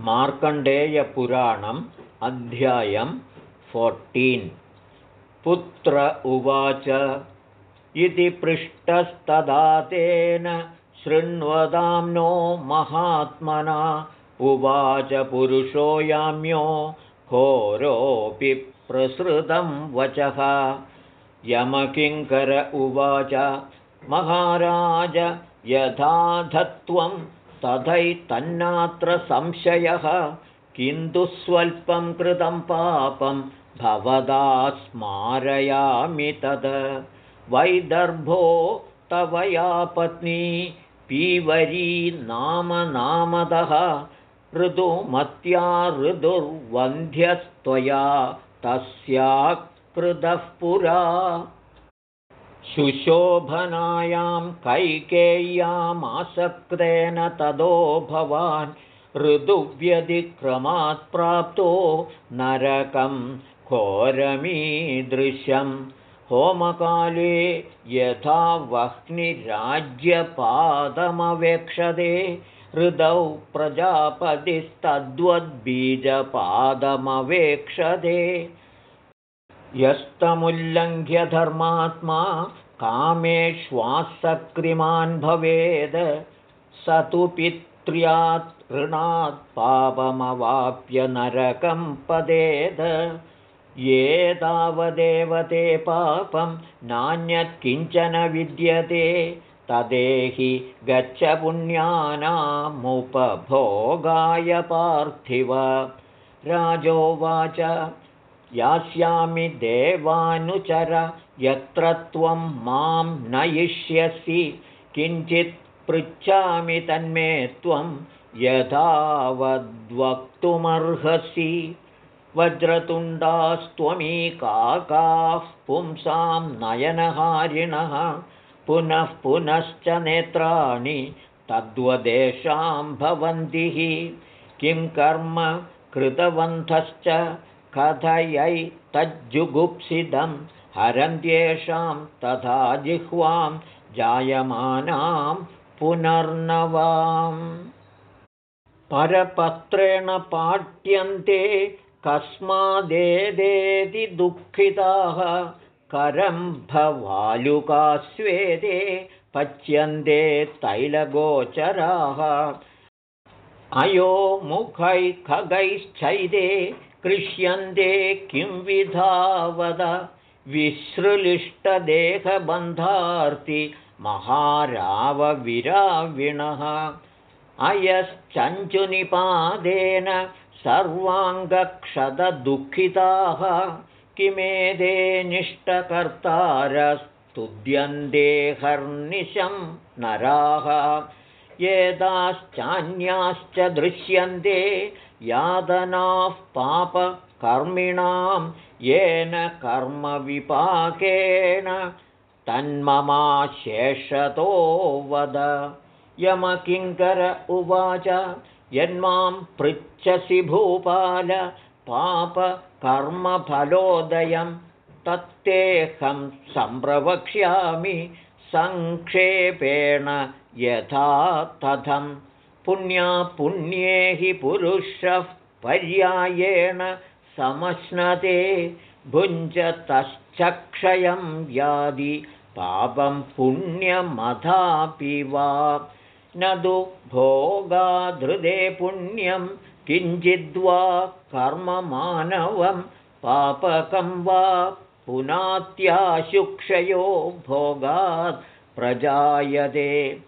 मार्कण्डेयपुराणम् अध्यायं फोर्टीन् पुत्र उवाच इति पृष्टस्तदा तेन शृण्वतां नो महात्मना। उवाच पुरुषो याम्यो घोरोऽपि प्रसृतं वचः। यमकिङ्कर उवाच महाराज यथा धत्वं तथैतन्नात्र संशयः। किन्तु स्वल्पं कृतं पापं भवदा स्मारयामि तद्। वैदर्भो तवया पत्नी पीवरी नाम नामदः। ऋतुमत्या ऋदुर्वन्ध्यस्त्वया तस्या कृतः पुरा सुशोभनायां कैकेय्यामासक्तेन तदो भवान् ऋतुव्यधिक्रमात् प्राप्तो नरकं घोरमीदृशं होमकाले यथा वह्निराज्यपादमवेक्षते हृदौ प्रजापतिस्तद्वद्बीजपादमवेक्षते यस्तमुल्लङ्घ्य धर्मात्मा कामेष्वासक्रिमान् भवेद्। स तु पित्र्यात् ऋणात् पापमवाप्य नरकं पदेद। ये तावदेव ते पापं नान्यत् किञ्चन विद्यते तदेहि गच्छ पुण्यानामुपभोगाय पार्थिव। राजोवाच यास्यामि देवानुचर यत्र त्वं मां नयिष्यसि किञ्चित् पृच्छामि तन्मे त्वं यथावद्वक्तुमर्हसि। वज्रतुण्डास्त्वमीकाकाः पुंसां नयनहारिणः पुनः पुनश्च नेत्राणि तद्वदेषां भवन्ति किं कर्म कृतवन्तश्च कथयै तज्जुगुप्सितं हरन्त्येषां तथा जिह्वां जायमानां पुनर्नवाम्। परपत्रेण पाट्यन्ते कस्मादेदेति दुःखिताः करम्भवालुकास्वेदे पच्यन्ते तैलगोचराः। अयो मुखैखगैश्चैदे कृष्यन्ते किं विधावद? विसृलिष्टदेहबन्धार्ति महारावविराविणः। अयश्चञ्चुनिपादेन सर्वाङ्गक्षतदुःखिताः। किमेदे निष्टकर्तारस्तुद्यन्देहर्निशं नराः। येदाश्चान्याश्च दृश्यन्ते यादनाः पापकर्मिणां येन कर्मविपाकेन तन्ममाशेषतो वद। यमकिङ्कर उवाच यन्मां पृच्छसि भूपाल पापकर्मफलोदयं तत्तेऽहं सम्प्रवक्ष्यामि सङ्क्षेपेण यथा तथम् पुण्ये हि पुरुषः पर्यायेण समश्नते भुञ्जतश्चक्षयं यादि पापं पुण्यमथापि वा। न तु भोगाधृदे पुण्यं किञ्चिद्वा कर्ममानवं पापकं वा। पुनात्याशुक्षयो भोगात् प्रजायते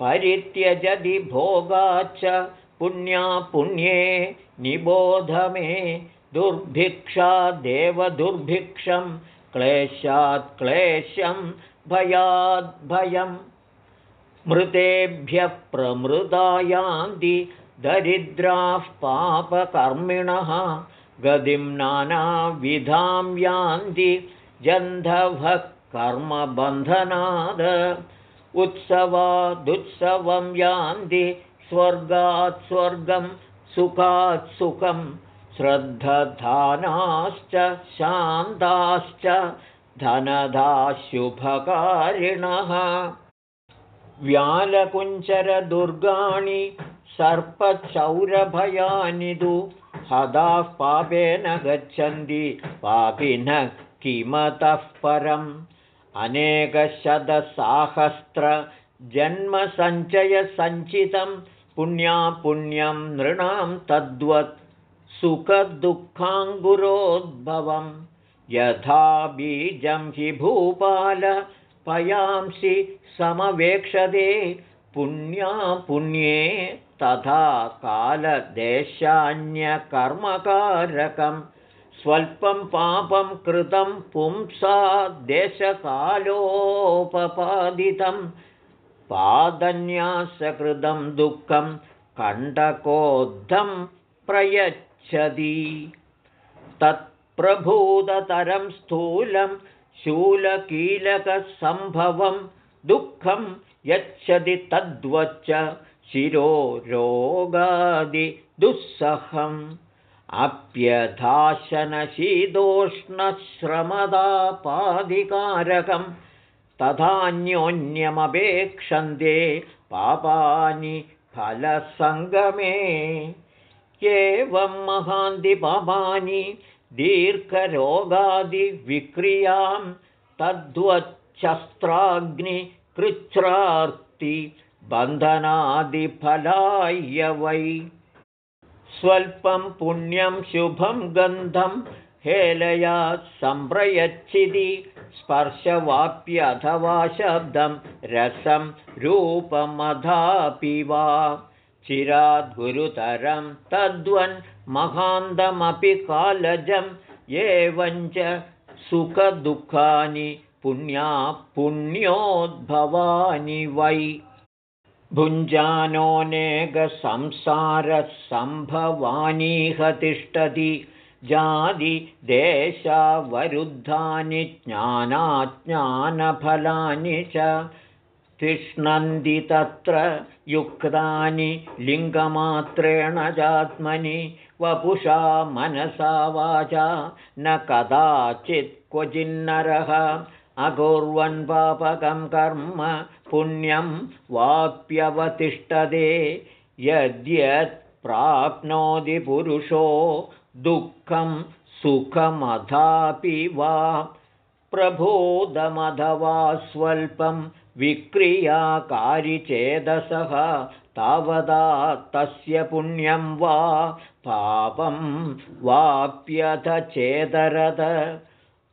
परित्यजति भोगाच्च पुण्या पुण्ये निबोध मे दुर्भिक्षादेवदुर्भिक्षं क्लेशात् क्लेशं भयाद्भयं मृतेभ्यः प्रमृदायान्ति दरिद्राः पापकर्मिणः गतिं नानाविधां यान्ति जन्धवः कर्मबन्धनाद उत्सवादुत्सवं यान्ति स्वर्गात् स्वर्गं सुखात् सुखं श्रद्धधानाश्च शान्ताश्च धनदाशुभकारिणः व्यालकुञ्चरदुर्गाणि सर्पचौरभयानि तु हदाः पापेन गच्छन्ति पापिनः किमतः परम् अनेकशतसाहस्रजन्मसञ्चयसञ्चितं पुण्यापुण्यं नृणां तद्वत् सुखदुःखाङ्गुरोद्भवं। यथा बीजं हि भूपाल पयांसि समवेक्षते पुण्ये तथा कालदेशान्यकर्मकारकं स्वल्पं पापं कृतं पुंसा देशकालोपपादितं पादन्यासकृतं दुःखं कण्टकोद्धं प्रयच्छति। तत्प्रभूततरं स्थूलं शूलकीलकसम्भवं दुःखं यच्छति तद्वच्च शिरो रोगादिदुःसहम् अप्यधाशनशीतोष्णश्रमदापाधिकारकं तथान्योन्यमपेक्षन्ते पापानि फलसङ्गमे। एवं महान्तिपापानि दीर्घरोगादिविक्रियां तद्वच्छस्त्राग्निकृच्छ्रार्ति बन्धनादिफलाय वै स्वल्पं पुण्यं शुभं गन्धं हेलया सम्प्रयच्छिति स्पर्शवाप्यथवा शब्दं रसं रूपमधापि वा। चिराद्गुरुतरं तद्वन्महान्तमपि कालजम् एवञ्च सुखदुःखानि पुण्या पुण्योद्भवानि वै भुञ्जानोऽनेकसंसारसम्भवानीह तिष्ठति जादिदेशावरुद्धानि ज्ञानाज्ञानफलानि च। तिष्ठन्ति तत्र युक्तानि लिङ्गमात्रेण चात्मनि वपुषा मनसा वाचा न कदाचित् क्वचिन्नरः अकुर्वन् पापकं कर्म पुण्यं वाप्यवतिष्ठते यद्यत् प्राप्नोति पुरुषो दुःखं सुखमथापि वा। प्रबोधमथवा स्वल्पं विक्रियाकारिचेदसः तावदा तस्य पुण्यं वा पापं वाप्यथ चेदरद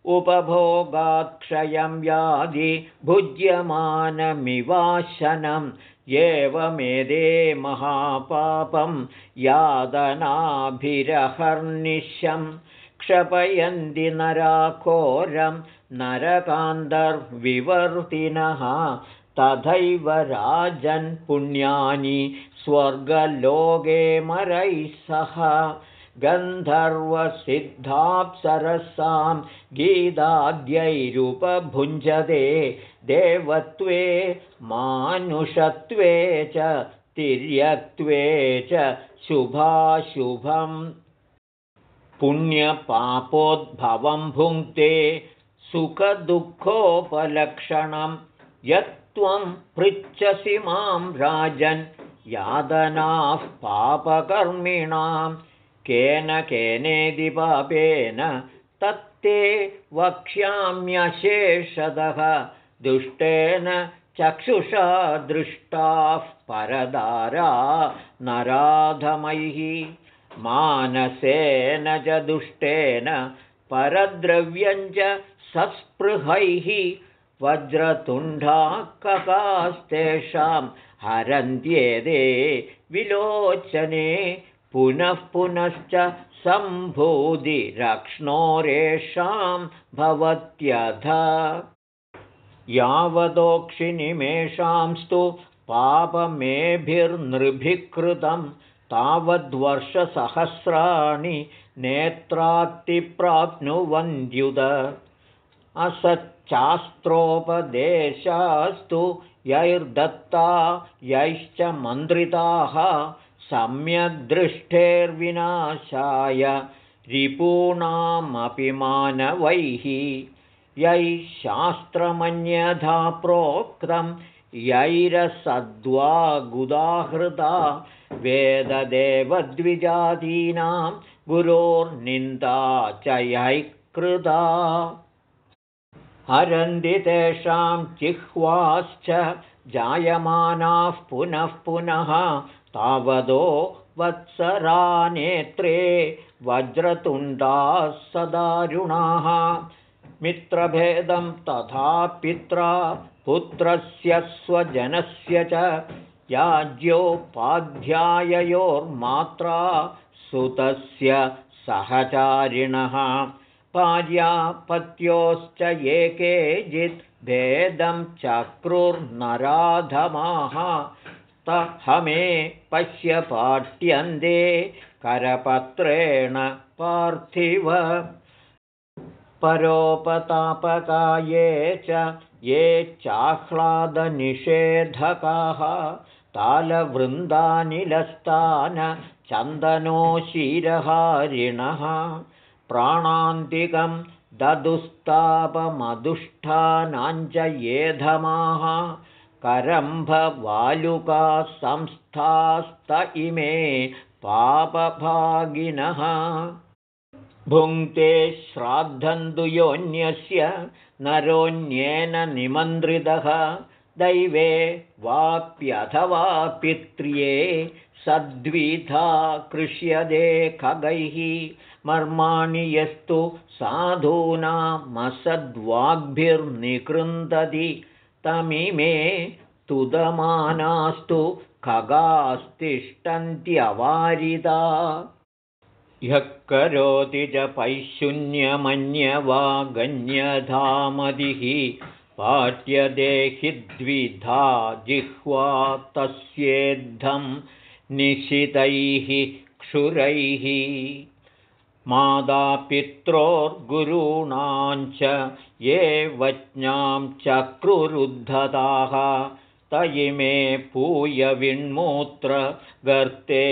उपभोगाक्षयं व्याधि भुज्यमानमिवाशनं एवमेदे महापापं यादनाभिरहर्निशं। क्षपयन्ति नराकोरं नरकान्तर्विवर्तिनः। तथैव राजन् पुण्यानि स्वर्गलोके मरैः सह गन्धर्वसिद्धाप्सरसां गीताद्यैरुपभुञ्जते देवत्वे मानुषत्वे च तिर्यक्त्वे च शुभाशुभम्। पुण्यपापोद्भवं भुङ्क्ते सुखदुःखोपलक्षणं यत्त्वं पृच्छसि मां राजन् यादनाः पापकर्मिणां केन केनेदि पापेन तत्ते वक्ष्याम्यशेषतः दुष्टेन चक्षुषा दृष्टाः परदारा नराधमैः। मानसेन च दुष्टेन परद्रव्यञ्च सस्पृहैः वज्रतुण्डाककास्तेषां हरन्त्येदे विलोचने पुनः पुनश्च सम्भूतिरक्ष्णोरेषां भवत्यथ। यावदोक्षिनिमेषांस्तु पापमेभिर्नृभिकृतं तावद्वर्षसहस्राणि नेत्रात्तिप्राप्नुवन्द्युद असच्चास्त्रोपदेशास्तु यैर्दत्ता यैश्च मन्त्रिताः सम्यग्दृष्टेर्विनाशाय रिपूणामपि मानवैः यैः शास्त्रमन्यथा प्रोक्तं यैरसद्वागुदाहृदा वेददेवद्विजातीनां गुरोर्निन्दा च यैः कृता हरन्ति तेषां जिह्वाश्च जायमानाः पुनः पुनः तावदो वत्सरानेत्रे वज्रतुण्डाः सदारुणाः। मित्रभेदं तथा पित्रा पुत्रस्य स्वजनस्य च याज्योपाध्याययोर्मात्रा सुतस्य सहचारिणः। पार्यापत्योश्च ये केचित् भेदं चक्रुर्नराधमाः तहमे पश्य पाठ्यन्ते करपत्रेण पार्थिव। परोपतापकाये च ये चाह्लादनिषेधकाः तालवृन्दानिलस्तान शिरहारिणः प्राणान्तिकं ददुस्तापमधुष्ठानाञ्च येधमाः संस्थास्त इमे पापभागिनः। भुङ्क्ते श्राद्धन्तु योऽन्यस्य नरोऽन्येन निमन्त्रितः। दैवे वाप्यथवा पित्र्ये सद्विधा कृष्यदे खगैः। मर्माणि यस्तु साधूनामसद्वाग्भिर्निकृन्दति तमिमे तुदमानास्तु खगास्तिष्ठन्त्यवारिदा। ह्यः करोति च पैशून्यमन्यवागन्यधामदिः पाठ्यदेहि द्विधा जिह्वा तस्येद्धं निशितैः क्षुरैः मातापित्रोर्गुरूणाञ्च ये वज्ञां चक्रुरुद्धताः तयिमे पूयविण्मूत्र गर्ते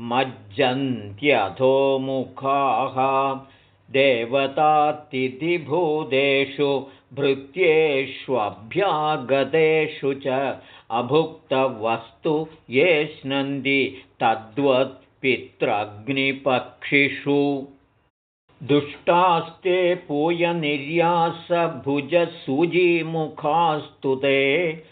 मज्जन्त्यधोमुखाः। देवतातिथिभूतेषु भृत्येष्वभ्यागतेषु च अभुक्तवस्तु ये स्नन्ति तद्वत्पित्रग्निपक्षिषु दुष्टास्ते पूयनिर्यासभुजसूजीमुखास्तु ते।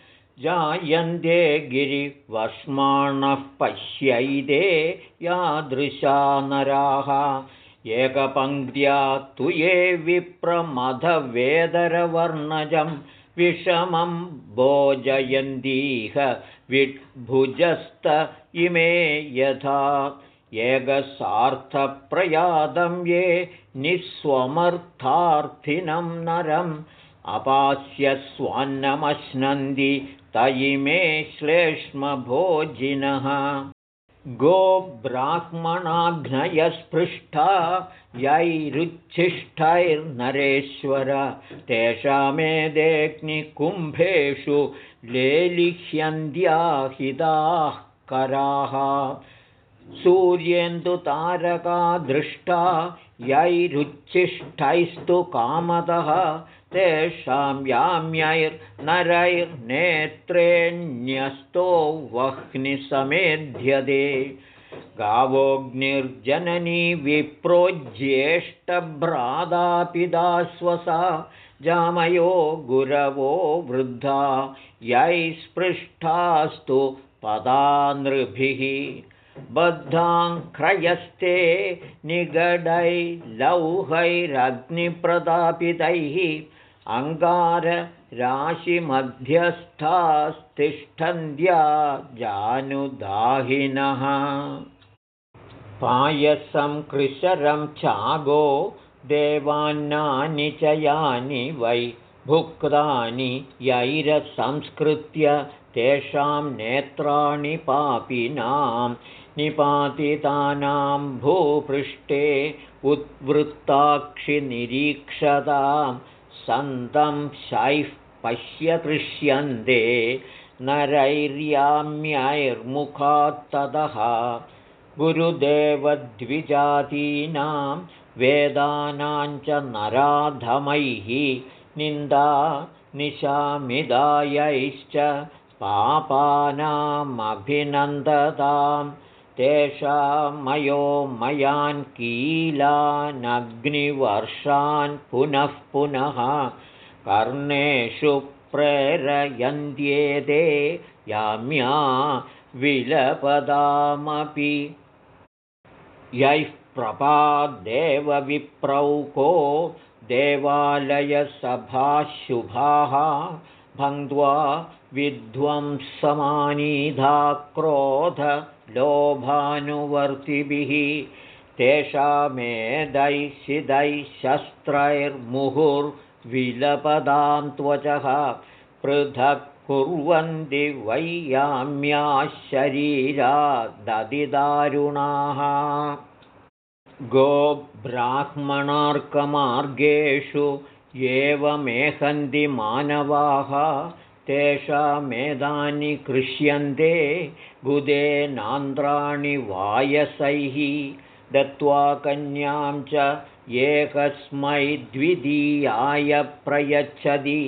जायन्ते गिरिवष्माणः पश्यैते यादृशा नराः। एकपङ्क्त्या तु ये विप्रमथवेदरवर्णजं विषमं भोजयन्तीह। विड्भुजस्त इमे यथा? एकसार्थप्रयादं ये निःस्वमर्थार्थिनं नरम् अपास्य स्वान्नमश्नन्ति तयिमे श्लेष्मभोजिनः। गोब्राह्मणाघ्नयस्पृष्टा यैरुच्छिष्टैर्नरेश्वर। तेषामेदेग्निकुम्भेषु लेलिह्यन्त्याहिताः कराः। सूर्येन्दुतारका दृष्टा यैरुच्छिष्टैस्तु कामतः तेषां याम्यैर्नरैर्नेत्रेऽन्यस्तो वह्निसमेध्यते गावोऽग्निर्जननी विप्रोज्येष्ठभ्रादापिदाश्वसा जामयो गुरवो वृद्धा। यै स्पृष्टास्तु पदानृभिः बद्धाङ्ख्रयस्ते निगडैलौहैरग्निप्रदापितैः अङ्गारराशिमध्यस्थास्तिष्ठन्त्या जानुदाहिनः। पायसं कृशरं चागो देवान्नानि च यानि वै भुक्तानि यैरसंस्कृत्य तेषां नेत्राणि पापिनां निपातितानां भूपृष्ठे उद्वृत्ताक्षिनिरीक्षतां सन्तं शैः पश्यकृष्यन्ते नरैर्याम्यैर्मुखात्ततः गुरुदेवद्विजातीनां वेदानां च नराधमैः निन्दा निशामिदायैश्च पापानामभिनन्दतां तेषां मयो मयान् कीलानग्निवर्षान् पुनः पुनः कर्णेषु प्रेरयन्त्येते याम्या विलपदामपि। यैः प्रपादेवविप्रौको देवालयसभाशुभाः भङ्क्त्वा विध्वंसमानीधा क्रोधलोभानुवर्तिभिः तेषामेदैशिदैः शस्त्रैर्मुहुर्विलपदां त्वचः पृथक् कुर्वन्ति वैयाम्याः शरीरा ददिदारुणाः गोब्राह्मणार्कमार्गेषु एवमेहन्ति मानवाः तेषामेदानि कृष्यन्ते गुदेनान्द्राणि वायसैः दत्त्वा कन्यां च एकस्मै द्वितीयाय प्रयच्छति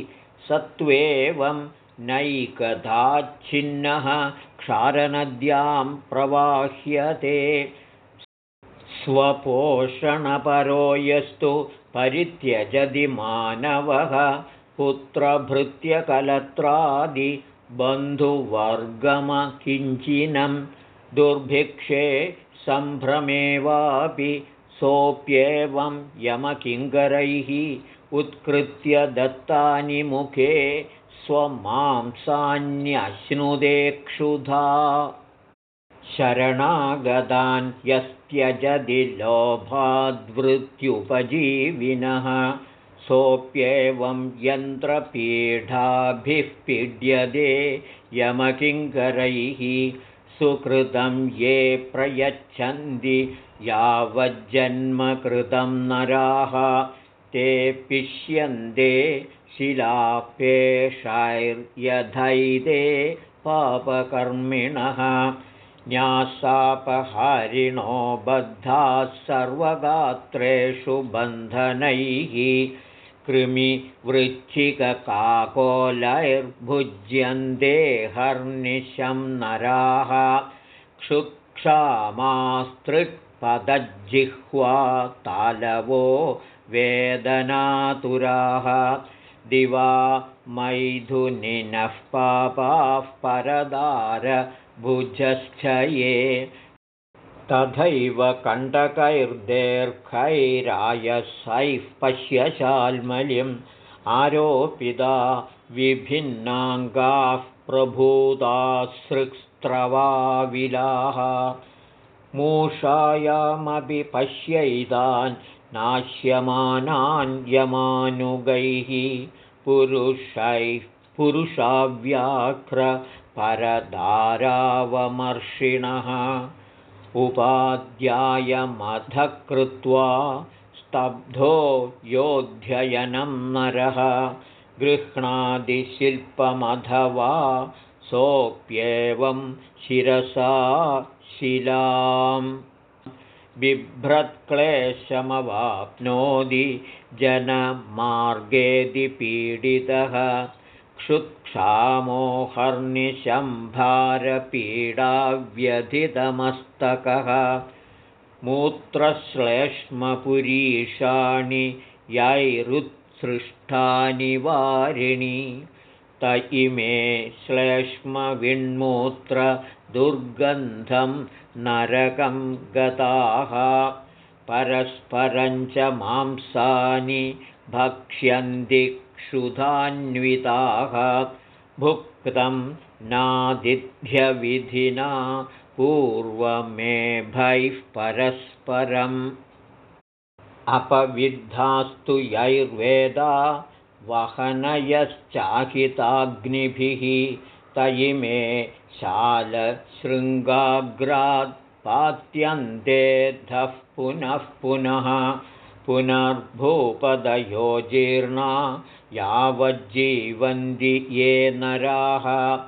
सत्त्वेवं नैकदाच्छिन्नः क्षारनद्यां प्रवाह्यते। स्वपोषणपरो यस्तु परित्यजति मानवः पुत्रभृत्यकलत्रादिबन्धुवर्गमकिञ्चिनं दुर्भिक्षे सम्भ्रमेवापि सोऽप्येवं यमकिङ्करैः उत्कृत्य दत्तानि मुखे स्वमांसान्यश्नुदे क्षुधा शरणागतान् यस्त्यजति लोभाद्वृत्युपजीविनः सोऽप्येवं यन्त्रपीठाभिः पीड्यते यमकिङ्करैः सुकृतं ये प्रयच्छन्ति यावज्जन्मकृतं नराः ते पिष्यन्ते शिलापेशैर्यधैते पापकर्मिणः न्यासापहारिणो बद्धाः सर्वगात्रेषु बन्धनैः कृमिवृच्छिककाकोलैर्भुज्यन्ते हर्निशं नराः क्षुक्षामास्तृक्पदज्जिह्वा तालवो वेदनातुराः दिवा मैथुनिनः पापाः परदार भुजश्चये तथैव कण्टकैर्देर्घैरायसैः पश्यशाल्मलिम् आरोपिता विभिन्नाङ्गाः प्रभूतासृक्स्रवाविलाः मूषायामपि पश्यैतान् नाश्यमानान् यमानुगैः पुरुषैः पुरुषाव्याघ्र परदारावमर्षिणः उपाध्यायमथ कृत्वा स्तब्धो योऽध्ययनं नरः गृह्णादिशिल्पमथवा सोऽप्येवं शिरसा शिलाम्। बिभ्रत्क्लेशमवाप्नोति जनमार्गेऽधिपीडितः क्षुत्क्षामोहर्निशम्भारपीडाव्यधितमस्तकः मूत्रश्लेष्मपुरीषाणि यैरुत्सृष्टानि वारिणि। त इमे श्लेष्मविन्मूत्रदुर्गन्धं नरकं गताः। परस्परञ्च मांसानि भक्ष्यन्ति क्षुधान्विताः भुक्तं नादिध्यविधिना पूर्वमेभैः परस्परम्। अपविद्धास्तु यैर्वेदा वहनयश्चाकिताग्निभिः तयिमे शालशृङ्गाग्रात् पात्यन्तेद्धः पुनः पुनः पुनर्भूपदयो जीर्णा यावज्जीवन्ति ये नराः।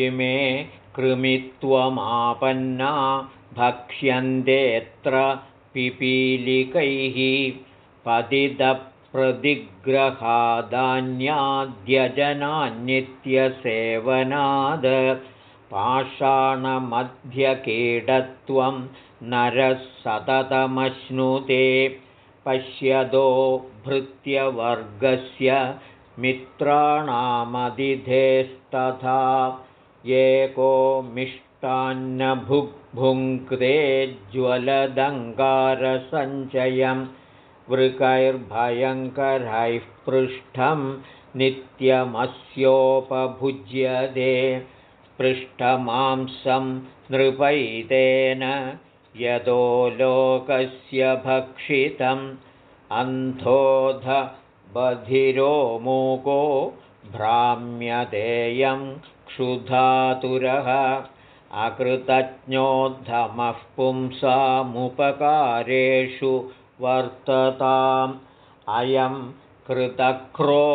इमे कृमित्वमापन्ना भक्ष्यन्तेऽत्र पिपीलिकैः। पतितप्रभृतिभिर्यैर्देवाः प्रतिग्रहादान्याद्यजनान्नित्यसेवनाद् पाषाणमध्यकीडत्वं नरः सततमश्नुते पश्यदो भृत्यवर्गस्य मित्राणामदिधेस्तथा एको मिष्टान्नभुग्भुङ्क्ते ज्वलदङ्गारसञ्चयं वृकैर्भयङ्करैः पृष्ठं नित्यमस्योपभुज्यते पृष्ठमांसं नृपैतेन यतो लोकस्य भक्षितम् अन्धोध बधिरो मूको भ्राम्यतेयं क्षुधातुरः अकृतज्ञोद्धमः पुंसामुपकारेषु वर्तताम् अयं कृतक्रो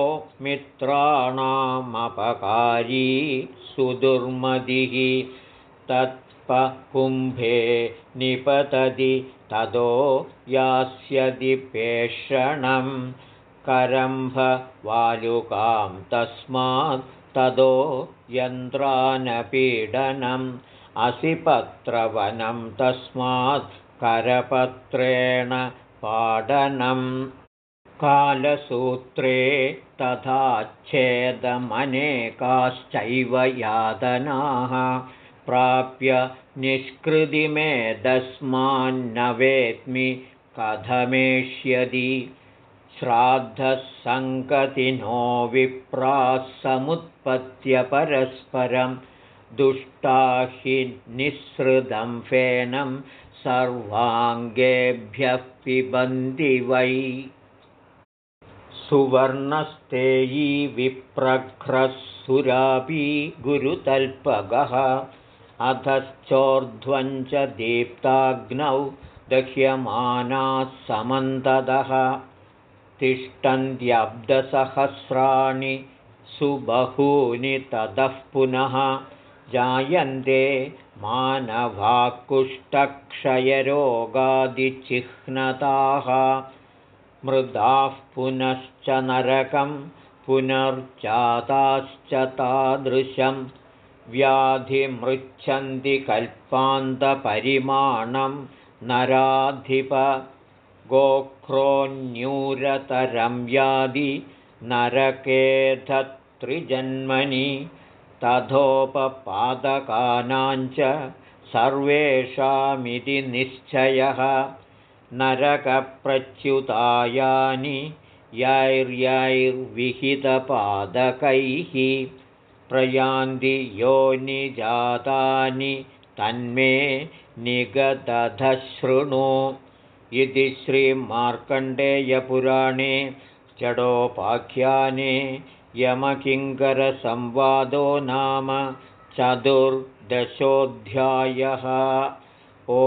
मित्राणामपकारी सुदुर्मदिः तत्पकुम्भे निपतति ततो यास्यति पेषणं करम्भवालुकां तस्मात् ततो यन्त्रानपीडनम् असिपत्रवनं तस्मात् करपत्रेण पाडनम्। कालसूत्रे तथाच्छेदमनेकाश्चैव यातनाः प्राप्य निष्कृतिमेतस्मान्न वेत्मि कथमेष्यति श्राद्धसङ्गतिनो विप्राः समुत्पत्य परस्परं दुष्टा हि निःसृतं फेनं सर्वाङ्गेभ्यः पिबन्ति वै। सुवर्णस्तेयी विप्रघ्रसुरापि गुरुतल्पगः अधश्चोर्ध्वञ्च दीप्ताग्नौ दह्यमानाः समन्ततः तिष्ठन्त्यब्दसहस्राणि सुबहूनि ततः पुनः जायन्ते मानवाकुष्ठक्षयरोगादिचिह्नताः मृदाः पुनश्च नरकं पुनर्जाताश्च तादृशं व्याधिमृच्छन्ति कल्पान्तपरिमाणं नराधिप गोक्रोन्यूरतरं व्याधि नरकेधत्रिजन्मनि तथोपपादकानाञ्च सर्वेषामिति निश्चयः नरकप्रच्युतायानि यैर्यैर्विहितपादकैः प्रयान्ति योनिजातानि तन्मे निगदधशृणु। इति श्रीमार्कण्डेयपुराणे जडोपाख्याने यमकिङ्करसंवादो नाम चतुर्दशोऽध्यायः। ओ